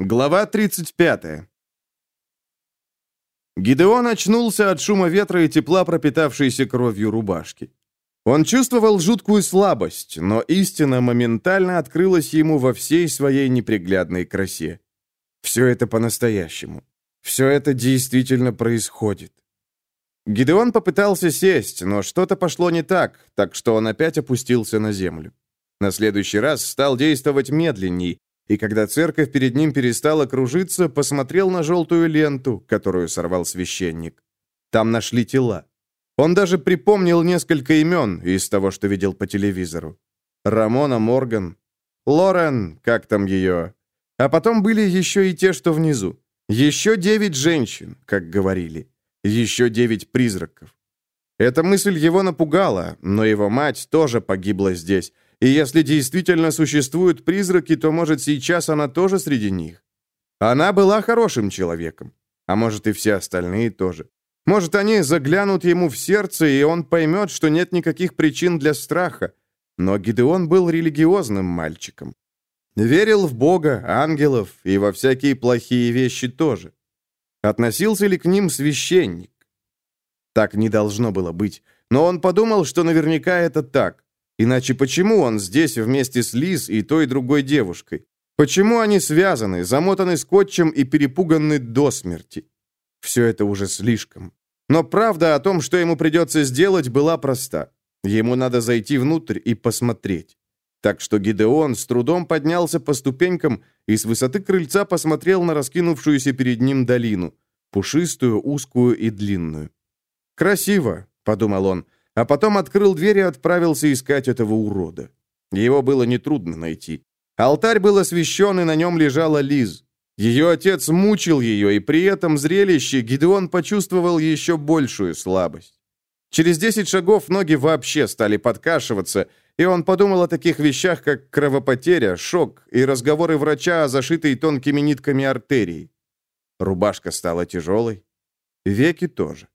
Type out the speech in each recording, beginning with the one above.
Глава 35. Гидеон очнулся от шума ветра и тепла, пропитавшейся кровью рубашки. Он чувствовал жуткую слабость, но истина моментально открылась ему во всей своей неприглядной красе. Все это по-настоящему. Все это действительно происходит. Гидеон попытался сесть, но что-то пошло не так, так что он опять опустился на землю. На следующий раз стал действовать медленней, и когда церковь перед ним перестала кружиться, посмотрел на желтую ленту, которую сорвал священник. Там нашли тела. Он даже припомнил несколько имен из того, что видел по телевизору. Рамона Морган, Лорен, как там ее. А потом были еще и те, что внизу. Еще девять женщин, как говорили. Еще девять призраков. Эта мысль его напугала, но его мать тоже погибла здесь, и если действительно существуют призраки, то, может, сейчас она тоже среди них. Она была хорошим человеком. А может, и все остальные тоже. Может, они заглянут ему в сердце, и он поймет, что нет никаких причин для страха. Но Гидеон был религиозным мальчиком. Верил в Бога, ангелов и во всякие плохие вещи тоже. Относился ли к ним священник? Так не должно было быть. Но он подумал, что наверняка это так. Иначе почему он здесь вместе с Лиз и той другой девушкой? Почему они связаны, замотаны скотчем и перепуганы до смерти? Все это уже слишком. Но правда о том, что ему придется сделать, была проста. Ему надо зайти внутрь и посмотреть. Так что Гидеон с трудом поднялся по ступенькам и с высоты крыльца посмотрел на раскинувшуюся перед ним долину, пушистую, узкую и длинную. «Красиво», — подумал он, — а потом открыл дверь и отправился искать этого урода. Его было нетрудно найти. Алтарь был освящен, и на нем лежала Лиз. Ее отец мучил ее, и при этом зрелище Гидеон почувствовал еще большую слабость. Через десять шагов ноги вообще стали подкашиваться, и он подумал о таких вещах, как кровопотеря, шок и разговоры врача о зашитой тонкими нитками артерии. Рубашка стала тяжелой, веки тоже.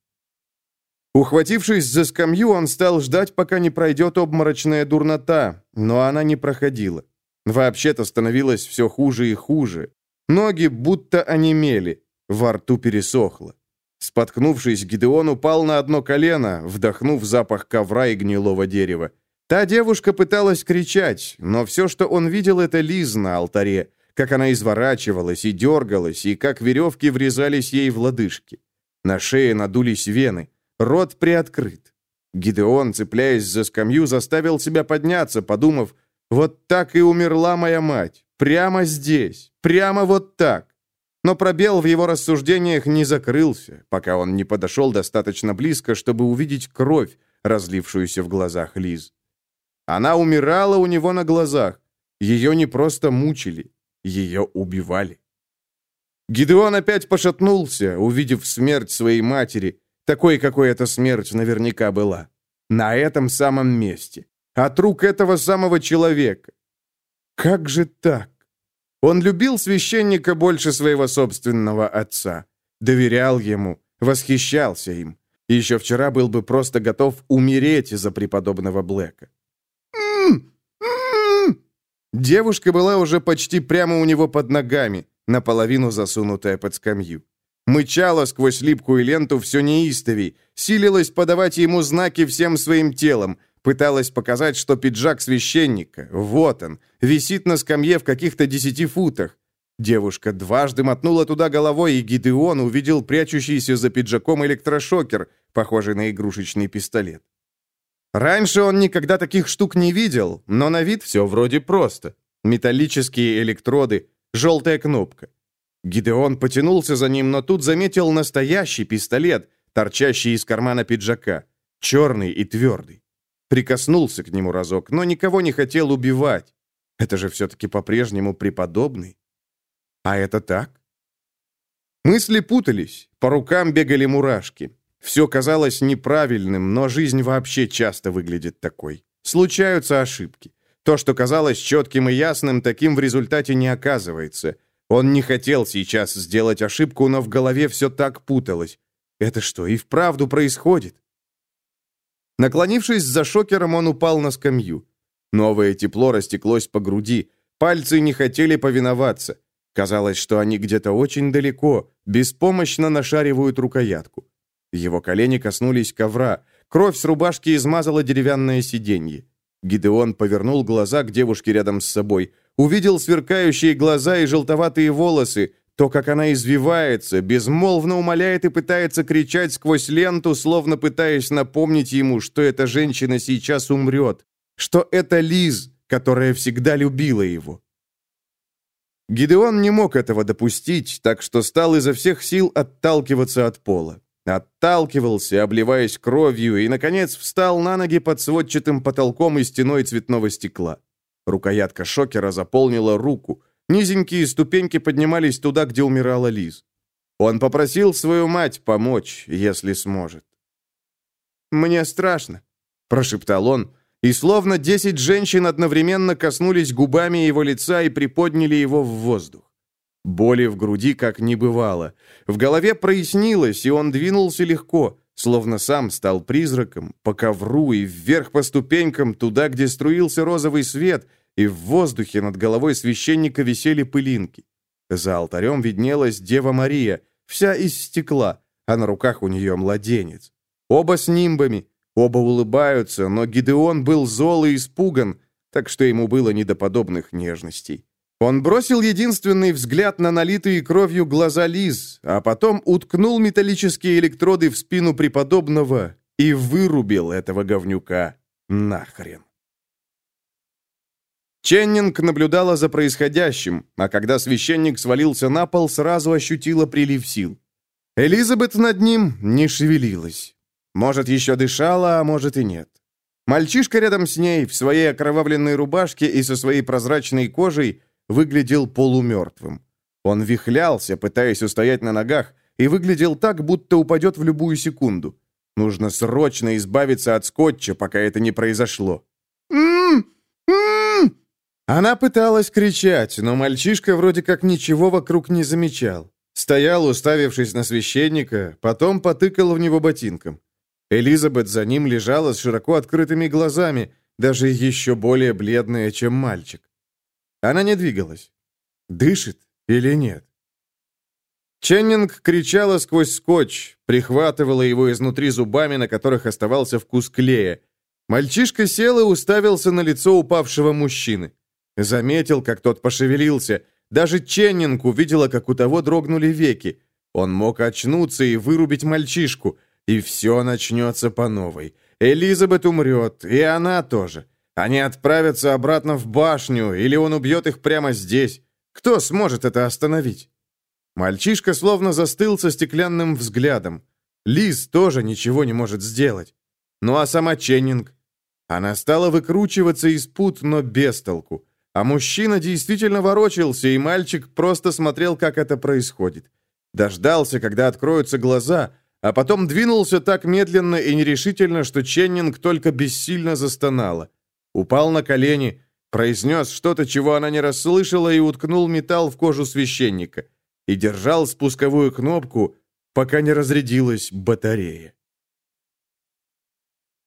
Ухватившись за скамью, он стал ждать, пока не пройдет обморочная дурнота, но она не проходила. Вообще-то становилось все хуже и хуже. Ноги будто онемели, во рту пересохло. Споткнувшись, Гидеон упал на одно колено, вдохнув запах ковра и гнилого дерева. Та девушка пыталась кричать, но все, что он видел, это Лиз на алтаре, как она изворачивалась и дергалась, и как веревки врезались ей в лодыжки. На шее надулись вены. Рот приоткрыт. Гидеон, цепляясь за скамью, заставил себя подняться, подумав, «Вот так и умерла моя мать. Прямо здесь. Прямо вот так». Но пробел в его рассуждениях не закрылся, пока он не подошел достаточно близко, чтобы увидеть кровь, разлившуюся в глазах Лиз. Она умирала у него на глазах. Ее не просто мучили, ее убивали. Гидеон опять пошатнулся, увидев смерть своей матери, такой, какой эта смерть наверняка была. На этом самом месте. От рук этого самого человека. Как же так? Он любил священника больше своего собственного отца. Доверял ему, восхищался им. Еще вчера был бы просто готов умереть из-за преподобного Блэка. Девушка была уже почти прямо у него под ногами, наполовину засунутая под скамью. Мычала сквозь липкую ленту все неистовей, силилась подавать ему знаки всем своим телом, пыталась показать, что пиджак священника, вот он, висит на скамье в каких-то десяти футах. Девушка дважды мотнула туда головой, и Гидеон увидел прячущийся за пиджаком электрошокер, похожий на игрушечный пистолет. Раньше он никогда таких штук не видел, но на вид все вроде просто. Металлические электроды, желтая кнопка. Гидеон потянулся за ним, но тут заметил настоящий пистолет, торчащий из кармана пиджака, черный и твердый. Прикоснулся к нему разок, но никого не хотел убивать. Это же все-таки по-прежнему преподобный. А это так? Мысли путались, по рукам бегали мурашки. Все казалось неправильным, но жизнь вообще часто выглядит такой. Случаются ошибки. То, что казалось четким и ясным, таким в результате не оказывается. Он не хотел сейчас сделать ошибку, но в голове все так путалось. Это что, и вправду происходит? Наклонившись за шокером, он упал на скамью. Новое тепло растеклось по груди. Пальцы не хотели повиноваться. Казалось, что они где-то очень далеко, беспомощно нашаривают рукоятку. Его колени коснулись ковра, кровь с рубашки измазала деревянное сиденье. Гидеон повернул глаза к девушке рядом с собой, увидел сверкающие глаза и желтоватые волосы, то, как она извивается, безмолвно умоляет и пытается кричать сквозь ленту, словно пытаясь напомнить ему, что эта женщина сейчас умрет, что это Лиз, которая всегда любила его. Гидеон не мог этого допустить, так что стал изо всех сил отталкиваться от пола. Отталкивался, обливаясь кровью, и, наконец, встал на ноги под сводчатым потолком и стеной цветного стекла. Рукоятка шокера заполнила руку. Низенькие ступеньки поднимались туда, где умирала Лиз. Он попросил свою мать помочь, если сможет. «Мне страшно», — прошептал он, и словно десять женщин одновременно коснулись губами его лица и приподняли его в воздух. Боли в груди как не бывало. В голове прояснилось, и он двинулся легко, словно сам стал призраком, по ковру и вверх по ступенькам, туда, где струился розовый свет, и в воздухе над головой священника висели пылинки. За алтарем виднелась Дева Мария, вся из стекла, а на руках у нее младенец. Оба с нимбами, оба улыбаются, но Гидеон был зол и испуган, так что ему было не до подобных нежностей. Он бросил единственный взгляд на налитые кровью глаза Лиз, а потом уткнул металлические электроды в спину преподобного и вырубил этого говнюка нахрен. Ченнинг наблюдала за происходящим, а когда священник свалился на пол, сразу ощутила прилив сил. Элизабет над ним не шевелилась. Может, еще дышала, а может и нет. Мальчишка рядом с ней, в своей окровавленной рубашке и со своей прозрачной кожей, выглядел полумертвым. Он вихлялся, пытаясь устоять на ногах, и выглядел так, будто упадет в любую секунду. Нужно срочно избавиться от скотча, пока это не произошло. Она пыталась кричать, но мальчишка вроде как ничего вокруг не замечал. Стоял, уставившись на священника, потом потыкал в него ботинком. Элизабет за ним лежала с широко открытыми глазами, даже еще более бледная, чем мальчик. Она не двигалась. Дышит или нет? Ченнинг кричала сквозь скотч, прихватывала его изнутри зубами, на которых оставался вкус клея. Мальчишка сел и уставился на лицо упавшего мужчины. Заметил, как тот пошевелился. Даже Ченнинг увидела, как у того дрогнули веки. Он мог очнуться и вырубить мальчишку, и все начнется по новой. Элизабет умрет, и она тоже. Они отправятся обратно в башню, или он убьет их прямо здесь. Кто сможет это остановить? Мальчишка словно застыл со стеклянным взглядом. Лиз тоже ничего не может сделать. Ну а сама Ченнинг? Она стала выкручиваться из пут, но без толку. А мужчина действительно ворочался, и мальчик просто смотрел, как это происходит. Дождался, когда откроются глаза, а потом двинулся так медленно и нерешительно, что Ченнинг только бессильно застонала упал на колени, произнес что-то, чего она не расслышала, и уткнул металл в кожу священника. И держал спусковую кнопку, пока не разрядилась батарея.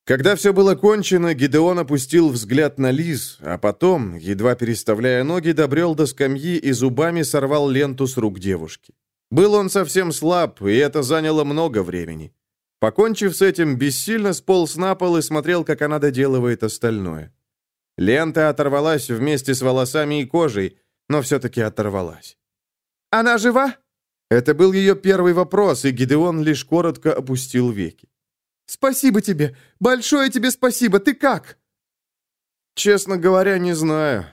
Когда все было кончено, Гидеон опустил взгляд на Лиз, а потом, едва переставляя ноги, добрел до скамьи и зубами сорвал ленту с рук девушки. Был он совсем слаб, и это заняло много времени. Покончив с этим, бессильно сполз на пол и смотрел, как она доделывает остальное. Лента оторвалась вместе с волосами и кожей, но все-таки оторвалась. «Она жива?» Это был ее первый вопрос, и Гидеон лишь коротко опустил веки. «Спасибо тебе! Большое тебе спасибо! Ты как?» «Честно говоря, не знаю».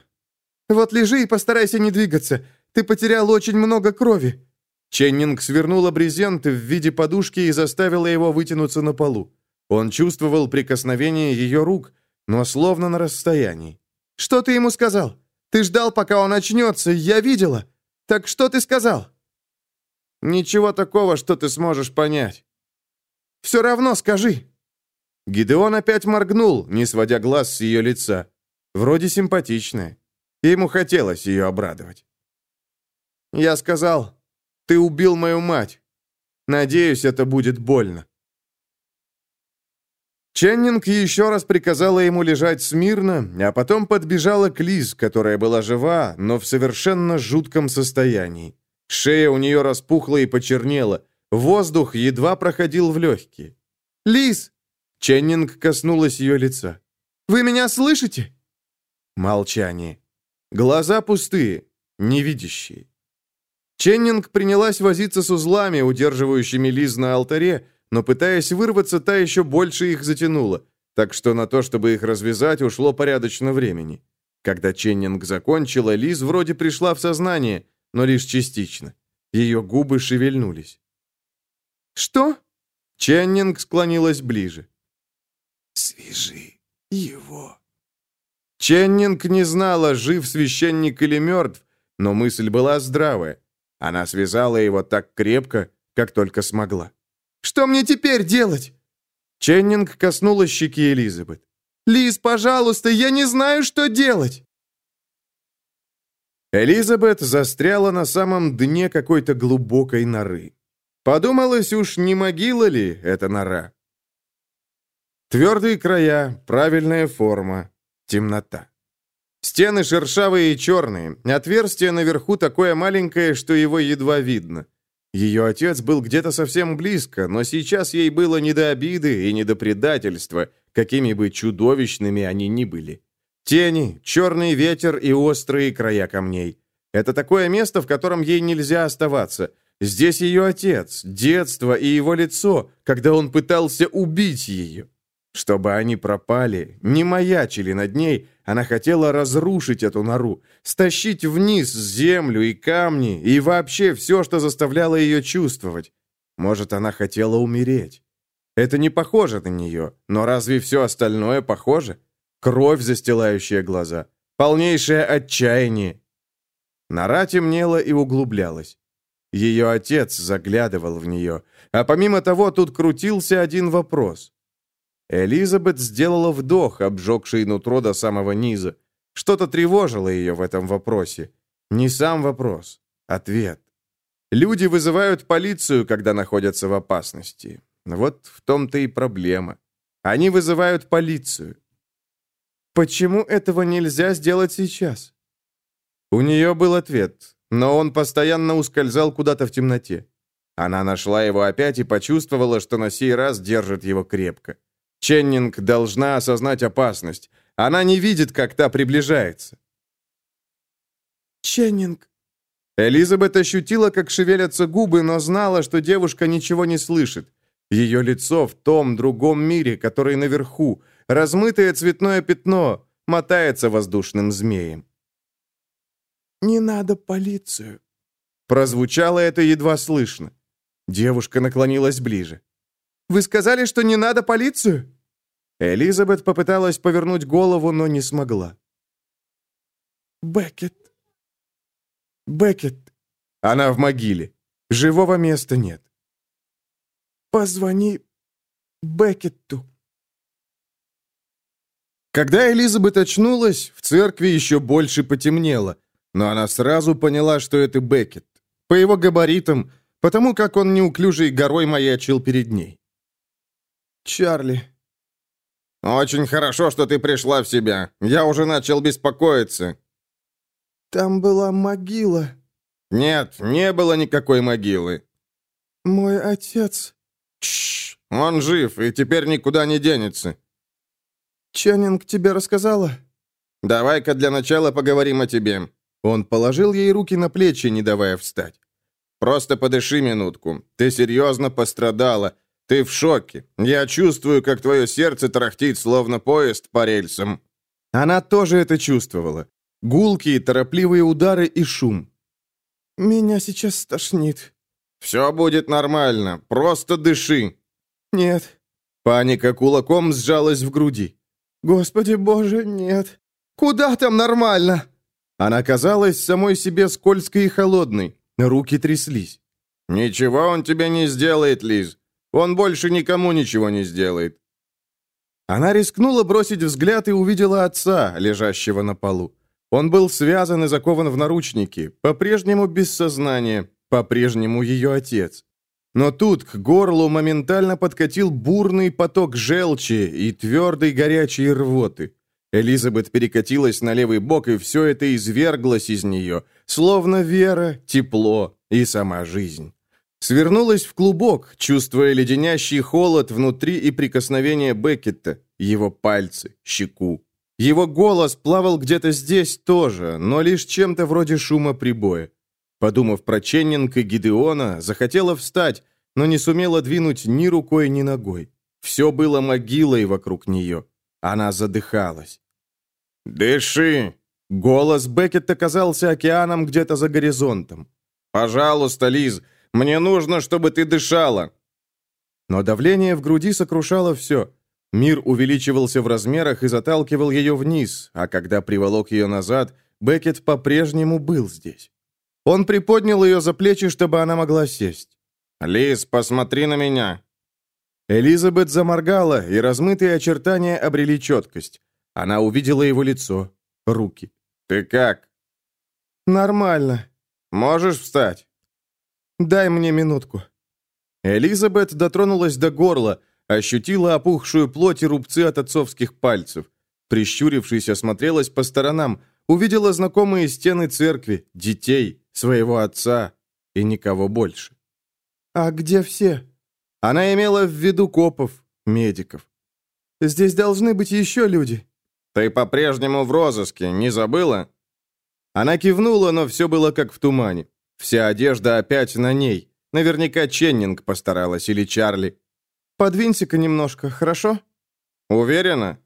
«Вот лежи и постарайся не двигаться. Ты потерял очень много крови». Ченнинг свернула брезент в виде подушки и заставила его вытянуться на полу. Он чувствовал прикосновение ее рук, но словно на расстоянии. «Что ты ему сказал? Ты ждал, пока он очнется, я видела. Так что ты сказал?» «Ничего такого, что ты сможешь понять». «Все равно скажи». Гидеон опять моргнул, не сводя глаз с ее лица. Вроде симпатичная. Ему хотелось ее обрадовать. «Я сказал, ты убил мою мать. Надеюсь, это будет больно». Ченнинг еще раз приказала ему лежать смирно, а потом подбежала к Лиз, которая была жива, но в совершенно жутком состоянии. Шея у нее распухла и почернела. Воздух едва проходил в легкие. «Лиз!» Ченнинг коснулась ее лица. «Вы меня слышите?» Молчание. Глаза пустые, невидящие. Ченнинг принялась возиться с узлами, удерживающими Лиз на алтаре, но, пытаясь вырваться, та еще больше их затянула, так что на то, чтобы их развязать, ушло порядочно времени. Когда Ченнинг закончила, Лиз вроде пришла в сознание, но лишь частично. Ее губы шевельнулись. «Что?» Ченнинг склонилась ближе. «Свяжи его». Ченнинг не знала, жив священник или мертв, но мысль была здравая. Она связала его так крепко, как только смогла. «Что мне теперь делать?» Ченнинг коснулась щеки Элизабет. «Лиз, пожалуйста, я не знаю, что делать!» Элизабет застряла на самом дне какой-то глубокой норы. Подумалось уж, не могила ли эта нора? Твердые края, правильная форма, темнота. Стены шершавые и черные, отверстие наверху такое маленькое, что его едва видно. Ее отец был где-то совсем близко, но сейчас ей было не до обиды и не до предательства, какими бы чудовищными они ни были. Тени, черный ветер и острые края камней. Это такое место, в котором ей нельзя оставаться. Здесь ее отец, детство и его лицо, когда он пытался убить ее. Чтобы они пропали, не маячили над ней, она хотела разрушить эту нору, стащить вниз землю и камни, и вообще все, что заставляло ее чувствовать. Может, она хотела умереть. Это не похоже на нее, но разве все остальное похоже? Кровь, застилающая глаза, полнейшее отчаяние. Нора темнела и углублялась. Ее отец заглядывал в нее, а помимо того тут крутился один вопрос. Элизабет сделала вдох, обжегший нутро до самого низа. Что-то тревожило ее в этом вопросе. Не сам вопрос, ответ. Люди вызывают полицию, когда находятся в опасности. Вот в том-то и проблема. Они вызывают полицию. Почему этого нельзя сделать сейчас? У нее был ответ, но он постоянно ускользал куда-то в темноте. Она нашла его опять и почувствовала, что на сей раз держит его крепко. Ченнинг должна осознать опасность. Она не видит, как та приближается. «Ченнинг!» Элизабет ощутила, как шевелятся губы, но знала, что девушка ничего не слышит. Ее лицо в том другом мире, который наверху, размытое цветное пятно, мотается воздушным змеем. «Не надо полицию!» Прозвучало это едва слышно. Девушка наклонилась ближе. «Вы сказали, что не надо полицию?» Элизабет попыталась повернуть голову, но не смогла. «Беккет! Беккет!» Она в могиле. Живого места нет. «Позвони Беккетту». Когда Элизабет очнулась, в церкви еще больше потемнело, но она сразу поняла, что это Беккет. По его габаритам, потому как он неуклюжей горой маячил перед ней. «Чарли», «Очень хорошо, что ты пришла в себя. Я уже начал беспокоиться». «Там была могила». «Нет, не было никакой могилы». «Мой отец...» «Тш, он жив и теперь никуда не денется». «Ченнинг тебе рассказала?» «Давай-ка для начала поговорим о тебе». Он положил ей руки на плечи, не давая встать. «Просто подыши минутку. Ты серьезно пострадала. Ты в шоке. Я чувствую, как твое сердце тарахтит, словно поезд по рельсам». Она тоже это чувствовала. Гулкие, торопливые удары и шум. «Меня сейчас стошнит». «Все будет нормально. Просто дыши». «Нет». Паника кулаком сжалась в груди. «Господи боже, нет. Куда там нормально?» Она казалась самой себе скользкой и холодной. Руки тряслись. «Ничего он тебе не сделает, Лиз. Он больше никому ничего не сделает». Она рискнула бросить взгляд и увидела отца, лежащего на полу. Он был связан и закован в наручники, по-прежнему без сознания, по-прежнему ее отец. но тут к горлу моментально подкатил бурный поток желчи и твердой горячей рвоты. Элизабет перекатилась на левый бок, и все это изверглось из нее, словно вера, тепло и сама жизнь. Свернулась в клубок, чувствуя леденящий холод внутри и прикосновение Беккета, его пальцы, щеку. Его голос плавал где-то здесь тоже, но лишь чем-то вроде шума прибоя. Подумав про Ченнинг и Гидеона, захотела встать, но не сумела двинуть ни рукой, ни ногой. Все было могилой вокруг нее. Она задыхалась. «Дыши!» Голос Беккета казался океаном где-то за горизонтом. «Пожалуйста, Лиз, мне нужно, чтобы ты дышала!» Но давление в груди сокрушало все. Мир увеличивался в размерах и заталкивал ее вниз, а когда приволок ее назад, Беккет по-прежнему был здесь. Он приподнял ее за плечи, чтобы она могла сесть. «Лиз, посмотри на меня!» Элизабет заморгала, и размытые очертания обрели четкость. Она увидела его лицо, руки. «Ты как?» «Нормально. Можешь встать?» «Дай мне минутку». Элизабет дотронулась до горла, ощутила опухшую плоть и рубцы от отцовских пальцев. Прищурившись, осмотрелась по сторонам, увидела знакомые стены церкви, детей, своего отца и никого больше. «А где все?» Она имела в виду копов, медиков. «Здесь должны быть еще люди». «Ты по-прежнему в розыске, не забыла?» Она кивнула, но все было как в тумане. Вся одежда опять на ней. Наверняка Ченнинг постаралась или Чарли. «Подвинься-ка немножко, хорошо?» «Уверена?»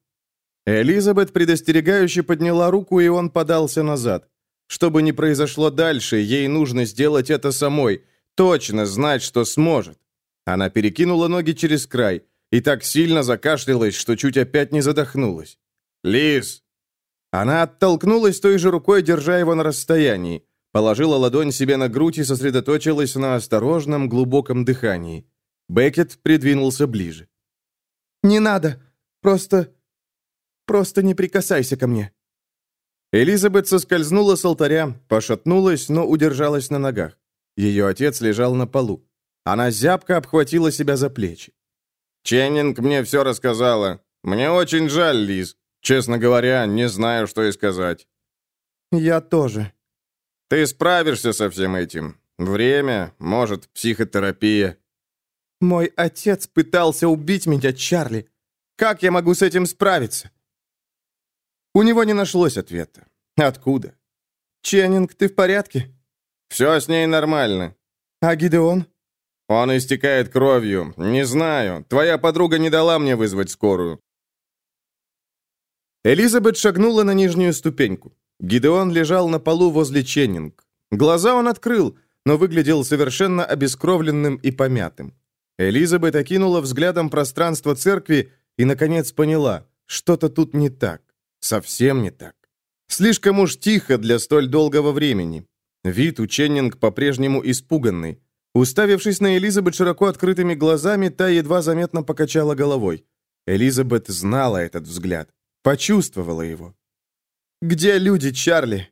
Элизабет предостерегающе подняла руку, и он подался назад. Что бы ни произошло дальше, ей нужно сделать это самой, точно знать, что сможет. Она перекинула ноги через край и так сильно закашлялась, что чуть опять не задохнулась. «Лиз!» Она оттолкнулась той же рукой, держа его на расстоянии, положила ладонь себе на грудь и сосредоточилась на осторожном, глубоком дыхании. Беккет придвинулся ближе. «Не надо. Просто... просто не прикасайся ко мне». Элизабет соскользнула с алтаря, пошатнулась, но удержалась на ногах. Ее отец лежал на полу. Она зябко обхватила себя за плечи. «Ченнинг мне все рассказала. Мне очень жаль, Лиз. Честно говоря, не знаю, что и сказать». «Я тоже». «Ты справишься со всем этим. Время, может, психотерапия». «Мой отец пытался убить меня, Чарли. Как я могу с этим справиться?» У него не нашлось ответа. Откуда? «Ченнинг, ты в порядке?» «Все с ней нормально». «А Гидеон?» «Он истекает кровью. Не знаю. Твоя подруга не дала мне вызвать скорую». Элизабет шагнула на нижнюю ступеньку. Гидеон лежал на полу возле Ченнинг. Глаза он открыл, но выглядел совершенно обескровленным и помятым. Элизабет окинула взглядом пространство церкви и, наконец, поняла, что-то тут не так. Совсем не так. Слишком уж тихо для столь долгого времени. Вид у Ченнинг по-прежнему испуганный. Уставившись на Элизабет широко открытыми глазами, та едва заметно покачала головой. Элизабет знала этот взгляд, почувствовала его. «Где люди, Чарли?»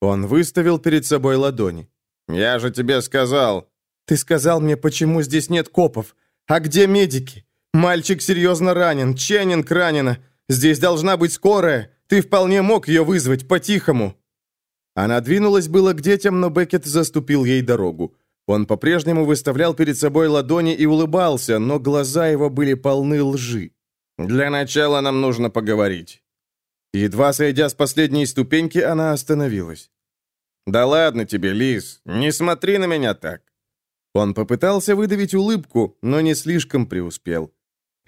Он выставил перед собой ладони. «Я же тебе сказал!» «Ты сказал мне, почему здесь нет копов. А где медики? Мальчик серьезно ранен, Ченнинг ранена. Здесь должна быть скорая. Ты вполне мог ее вызвать по-тихому». Она двинулась было к детям, но Беккет заступил ей дорогу. Он по-прежнему выставлял перед собой ладони и улыбался, но глаза его были полны лжи. «Для начала нам нужно поговорить». Едва сойдя с последней ступеньки, она остановилась. «Да ладно тебе, Лиз, не смотри на меня так». Он попытался выдавить улыбку, но не слишком преуспел.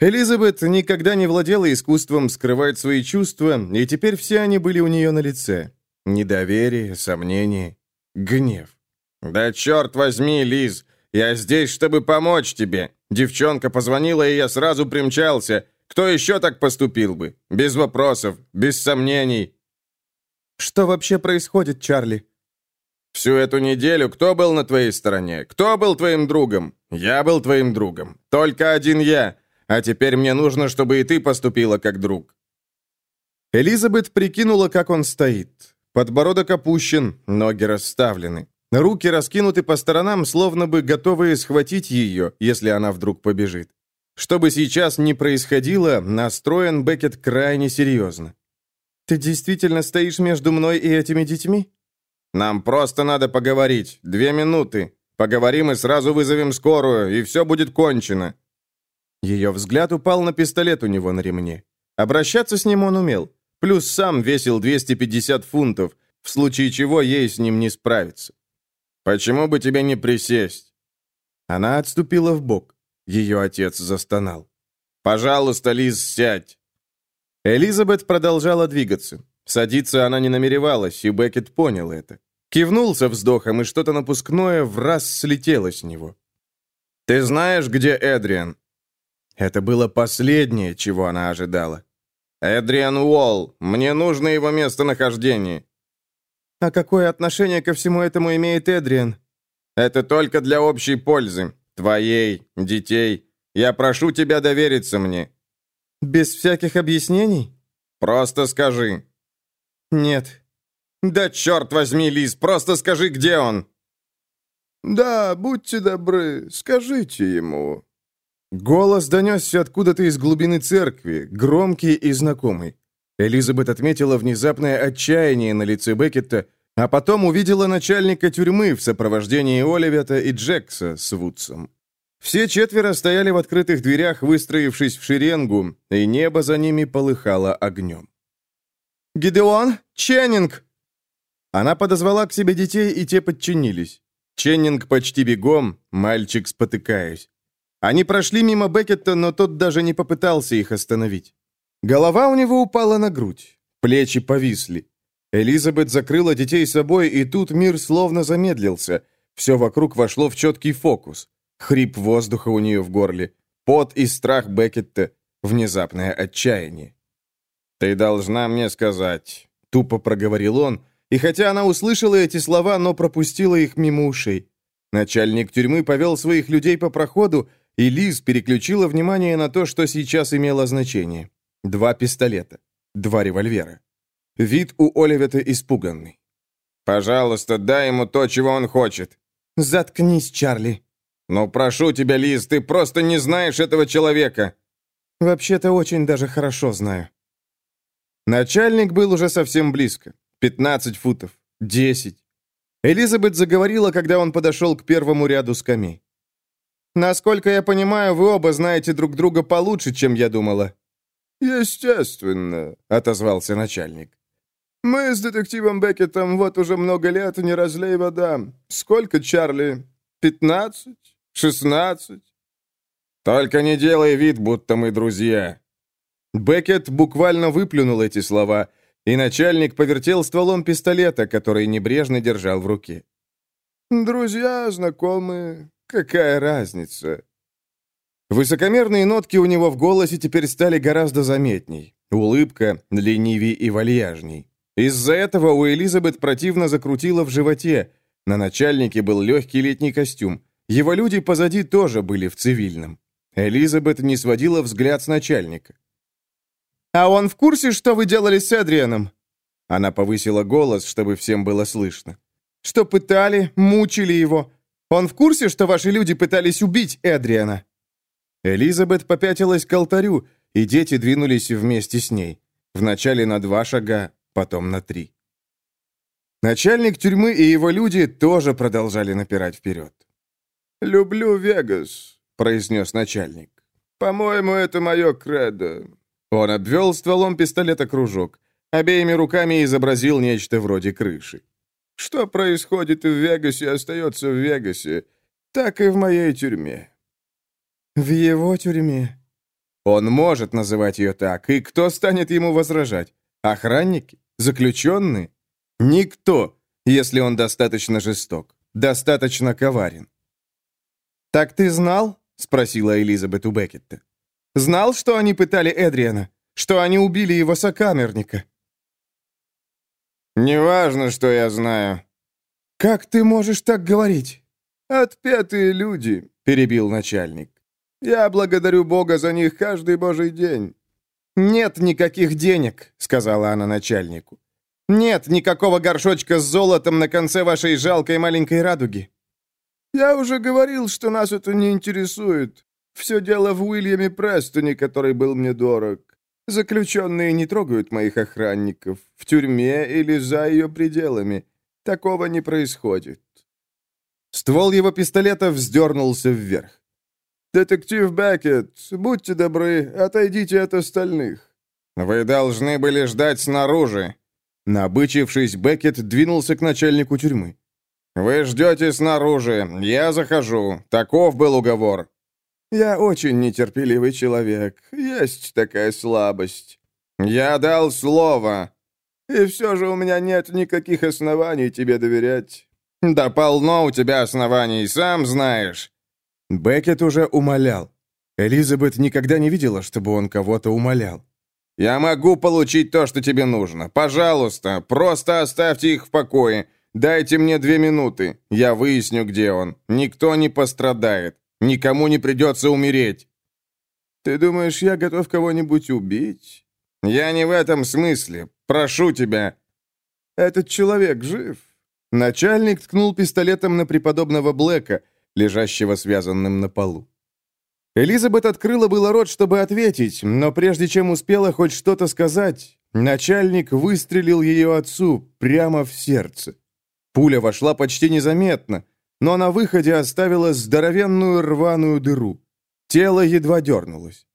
Элизабет никогда не владела искусством скрывать свои чувства, и теперь все они были у нее на лице. Недоверие, сомнение, гнев. «Да черт возьми, Лиз, я здесь, чтобы помочь тебе. Девчонка позвонила, и я сразу примчался. Кто еще так поступил бы? Без вопросов, без сомнений». «Что вообще происходит, Чарли?» «Всю эту неделю кто был на твоей стороне? Кто был твоим другом? Я был твоим другом. Только один я. А теперь мне нужно, чтобы и ты поступила как друг». Элизабет прикинула, как он стоит. Подбородок опущен, ноги расставлены. Руки раскинуты по сторонам, словно бы готовые схватить ее, если она вдруг побежит. Что бы сейчас ни происходило, настроен Беккет крайне серьезно. «Ты действительно стоишь между мной и этими детьми?» «Нам просто надо поговорить. Две минуты. Поговорим и сразу вызовем скорую, и все будет кончено». Ее взгляд упал на пистолет у него на ремне. Обращаться с ним он умел. Плюс сам весил 250 фунтов, в случае чего ей с ним не справиться. «Почему бы тебе не присесть?» Она отступила в бок. Ее отец застонал. «Пожалуйста, Лиз, сядь!» Элизабет продолжала двигаться. Садиться она не намеревалась, и Беккет понял это. Кивнул со вздохом, и что-то напускное в раз слетело с него. «Ты знаешь, где Эдриан?» Это было последнее, чего она ожидала. «Эдриан Уолл, мне нужно его местонахождение». «А какое отношение ко всему этому имеет Эдриан?» «Это только для общей пользы. Твоей, детей. Я прошу тебя довериться мне». «Без всяких объяснений?» «Просто скажи». «Нет». «Да черт возьми, Лиз, просто скажи, где он!» «Да, будьте добры, скажите ему». Голос донесся откуда-то из глубины церкви, громкий и знакомый. Элизабет отметила внезапное отчаяние на лице Беккета, а потом увидела начальника тюрьмы в сопровождении Оливета и Джекса с Вудсом. Все четверо стояли в открытых дверях, выстроившись в шеренгу, и небо за ними полыхало огнем. «Гидеон! Ченнинг!» Она подозвала к себе детей, и те подчинились. Ченнинг почти бегом, мальчик спотыкаясь. Они прошли мимо Беккета, но тот даже не попытался их остановить. Голова у него упала на грудь, плечи повисли. Элизабет закрыла детей собой, и тут мир словно замедлился. Все вокруг вошло в четкий фокус. Хрип воздуха у нее в горле, пот и страх Беккетта, внезапное отчаяние. «Ты должна мне сказать», — тупо проговорил он, и хотя она услышала эти слова, но пропустила их мимо ушей. Начальник тюрьмы повел своих людей по проходу, и Лиз переключила внимание на то, что сейчас имело значение. Два пистолета, два револьвера. Вид у Оливета испуганный. «Пожалуйста, дай ему то, чего он хочет». «Заткнись, Чарли». «Ну, прошу тебя, Лиз, ты просто не знаешь этого человека». «Вообще-то очень даже хорошо знаю». Начальник был уже совсем близко. 15 футов. 10. Элизабет заговорила, когда он подошел к первому ряду скамей. «Насколько я понимаю, вы оба знаете друг друга получше, чем я думала». «Естественно», — отозвался начальник. «Мы с детективом Беккетом вот уже много лет не разлей вода. Сколько, Чарли? Пятнадцать? Шестнадцать?» «Только не делай вид, будто мы друзья». Беккет буквально выплюнул эти слова, и начальник повертел стволом пистолета, который небрежно держал в руке. «Друзья, знакомые, какая разница?» Высокомерные нотки у него в голосе теперь стали гораздо заметней. Улыбка ленивей и вальяжней. Из-за этого у Элизабет противно закрутило в животе. На начальнике был легкий летний костюм. Его люди позади тоже были в цивильном. Элизабет не сводила взгляд с начальника. «А он в курсе, что вы делали с Эдрианом?» Она повысила голос, чтобы всем было слышно. «Что пытали, мучили его. Он в курсе, что ваши люди пытались убить Эдриана?» Элизабет попятилась к алтарю, и дети двинулись вместе с ней. Вначале на два шага, потом на три. Начальник тюрьмы и его люди тоже продолжали напирать вперед. «Люблю Вегас», — произнес начальник. «По-моему, это мое кредо. Он обвел стволом пистолета кружок. Обеими руками изобразил нечто вроде крыши. «Что происходит в Вегасе, остается в Вегасе. Так и в моей тюрьме». «В его тюрьме?» Он может называть ее так, и кто станет ему возражать? Охранники? Заключенные? Никто, если он достаточно жесток, достаточно коварен. «Так ты знал?» — спросила Элизабет у Беккетта. Знал, что они пытали Эдриана? Что они убили его сокамерника?» «Неважно, что я знаю». «Как ты можешь так говорить?» «Отпетые люди», — перебил начальник. «Я благодарю Бога за них каждый божий день». «Нет никаких денег», — сказала она начальнику. Нет никакого горшочка с золотом на конце вашей жалкой маленькой радуги». «Я уже говорил, что нас это не интересует. Все дело в Уильяме Престоне, который был мне дорог. Заключенные не трогают моих охранников. В тюрьме или за ее пределами. Такого не происходит». Ствол его пистолета вздернулся вверх. «Детектив Беккет, будьте добры, отойдите от остальных». «Вы должны были ждать снаружи». Набычившись, Беккет двинулся к начальнику тюрьмы. «Вы ждете снаружи, я захожу. Таков был уговор». «Я очень нетерпеливый человек. Есть такая слабость». «Я дал слово». «И все же у меня нет никаких оснований тебе доверять». «Да полно у тебя оснований, сам знаешь». Беккет уже умолял. Элизабет никогда не видела, чтобы он кого-то умолял. «Я могу получить то, что тебе нужно. Пожалуйста, просто оставьте их в покое. Дайте мне две минуты. Я выясню, где он. Никто не пострадает. Никому не придется умереть». «Ты думаешь, я готов кого-нибудь убить?» «Я не в этом смысле. Прошу тебя». «Этот человек жив?» Начальник ткнул пистолетом на преподобного Блэка, лежащего связанным на полу. Элизабет открыла было рот, чтобы ответить, но прежде чем успела хоть что-то сказать, начальник выстрелил ее отцу прямо в сердце. Пуля вошла почти незаметно, но на выходе оставила здоровенную рваную дыру. Тело едва дернулось.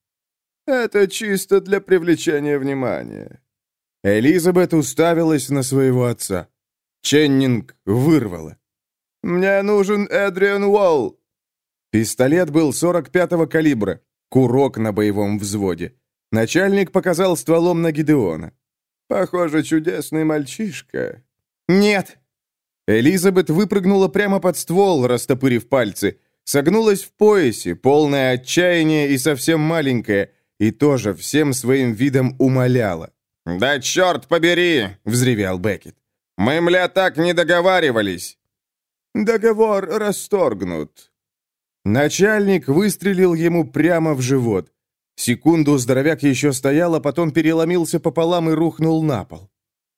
«Это чисто для привлечения внимания». Элизабет уставилась на своего отца. Ченнинг вырвало. «Мне нужен Эдриан Уолл!» Пистолет был 45-го калибра, курок на боевом взводе. Начальник показал стволом на Гидеона. «Похоже, чудесный мальчишка». «Нет!» Элизабет выпрыгнула прямо под ствол, растопырив пальцы. Согнулась в поясе, полное отчаяние и совсем маленькая, и тоже всем своим видом умоляла. «Да черт побери!» — взревел Беккет. Мы, мля, так не договаривались!» «Договор расторгнут». Начальник выстрелил ему прямо в живот. Секунду здоровяк еще стоял, а потом переломился пополам и рухнул на пол.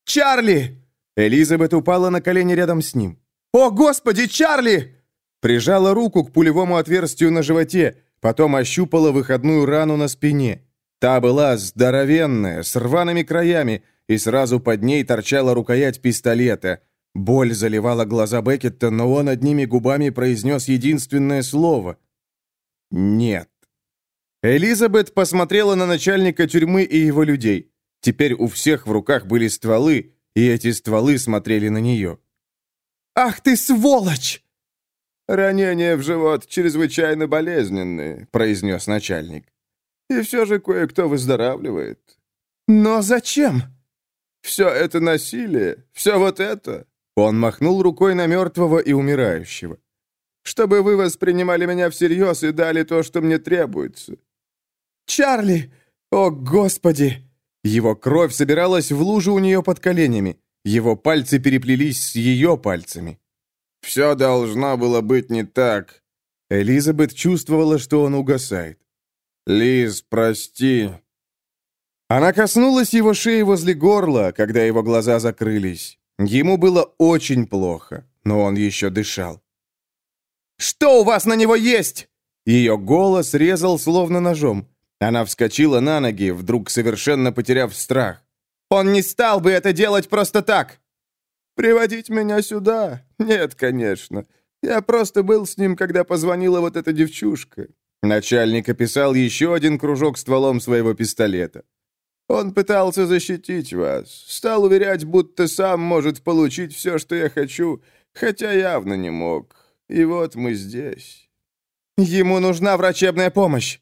«Чарли!» Элизабет упала на колени рядом с ним. «О, Господи, Чарли!» Прижала руку к пулевому отверстию на животе, потом ощупала выходную рану на спине. Та была здоровенная, с рваными краями, и сразу под ней торчала рукоять пистолета. Боль заливала глаза Беккетта, но он одними губами произнес единственное слово. «Нет». Элизабет посмотрела на начальника тюрьмы и его людей. Теперь у всех в руках были стволы, и эти стволы смотрели на нее. «Ах ты сволочь!» «Ранения в живот чрезвычайно болезненные», — произнес начальник. «И все же кое-кто выздоравливает». «Но зачем?» Все это насилие, все вот это...» Он махнул рукой на мертвого и умирающего. «Чтобы вы воспринимали меня всерьез и дали то, что мне требуется». «Чарли! О, Господи!» Его кровь собиралась в лужу у нее под коленями. Его пальцы переплелись с ее пальцами. «Все должно было быть не так». Элизабет чувствовала, что он угасает. «Лиз, прости, она коснулась его шеи возле горла, когда его глаза закрылись. Ему было очень плохо, но он еще дышал. «Что у вас на него есть?» Ее голос резал словно ножом. Она вскочила на ноги, вдруг совершенно потеряв страх. «Он не стал бы это делать просто так!» «Приводить меня сюда? Нет, конечно. Я просто был с ним, когда позвонила вот эта девчушка». Начальник описал еще один кружок стволом своего пистолета. Он пытался защитить вас, стал уверять, будто сам может получить все, что я хочу, хотя явно не мог. И вот мы здесь. Ему нужна врачебная помощь.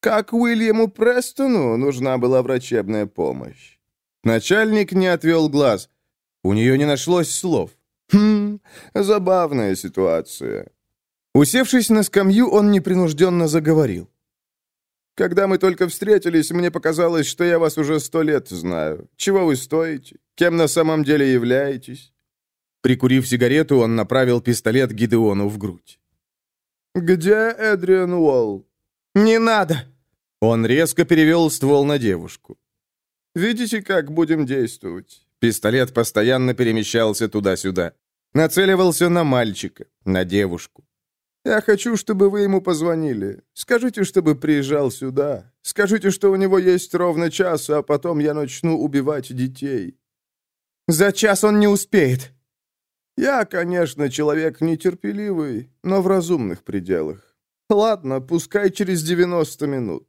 Как Уильяму Престону нужна была врачебная помощь. Начальник не отвел глаз. У нее не нашлось слов. Хм, забавная ситуация. Усевшись на скамью, он непринужденно заговорил. Когда мы только встретились, мне показалось, что я вас уже сто лет знаю. Чего вы стоите? Кем на самом деле являетесь?» Прикурив сигарету, он направил пистолет Гидеону в грудь. «Где Эдриан Уолл?» «Не надо!» Он резко перевел ствол на девушку. «Видите, как будем действовать? Пистолет постоянно перемещался туда-сюда. Нацеливался на мальчика, на девушку. «Я хочу, чтобы вы ему позвонили. Скажите, чтобы приезжал сюда. Скажите, что у него есть ровно час, а потом я начну убивать детей». «За час он не успеет». «Я, конечно, человек нетерпеливый, но в разумных пределах. Ладно, пускай через 90 минут».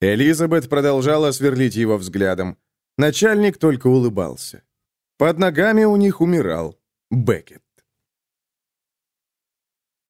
Элизабет продолжала сверлить его взглядом. Начальник только улыбался. Под ногами у них умирал Беккет.